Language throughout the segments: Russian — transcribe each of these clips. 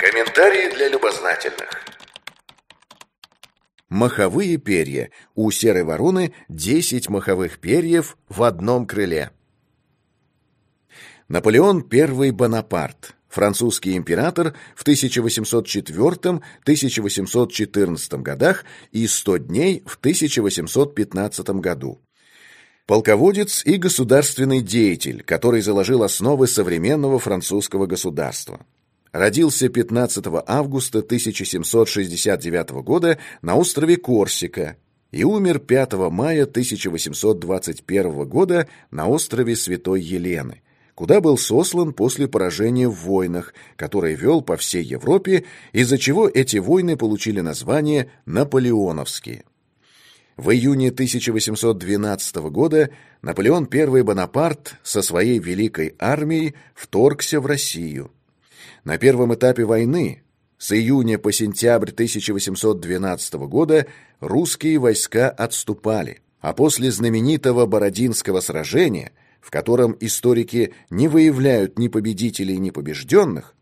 Комментарии для любознательных. Маховые перья. У серой вороны 10 маховых перьев в одном крыле. Наполеон I Бонапарт, французский император в 1804-1814 годах и 100 дней в 1815 году. Полководец и государственный деятель, который заложил основы современного французского государства. Родился 15 августа 1769 года на острове Корсика и умер 5 мая 1821 года на острове Святой Елены, куда был сослан после поражения в войнах, которые вел по всей Европе, из-за чего эти войны получили название «Наполеоновские». В июне 1812 года Наполеон I Бонапарт со своей великой армией вторгся в Россию – на первом этапе войны, с июня по сентябрь 1812 года, русские войска отступали, а после знаменитого Бородинского сражения, в котором историки не выявляют ни победителей, ни побежденных,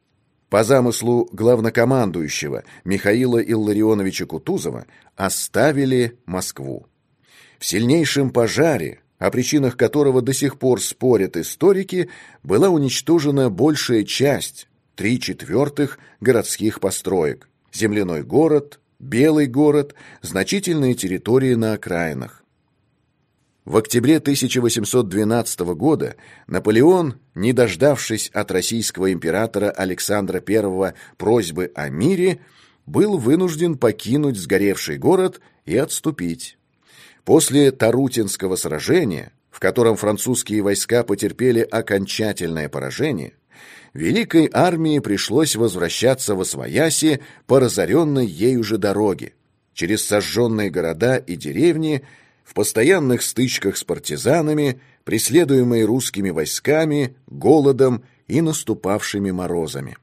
по замыслу главнокомандующего Михаила Илларионовича Кутузова оставили Москву. В сильнейшем пожаре, о причинах которого до сих пор спорят историки, была уничтожена большая часть, три четвертых городских построек, земляной город, белый город, значительные территории на окраинах. В октябре 1812 года Наполеон, не дождавшись от российского императора Александра I просьбы о мире, был вынужден покинуть сгоревший город и отступить. После Тарутинского сражения, в котором французские войска потерпели окончательное поражение, Великой армии пришлось возвращаться во Свояси по разоренной ею же дороге, через сожженные города и деревни, в постоянных стычках с партизанами, преследуемые русскими войсками, голодом и наступавшими морозами.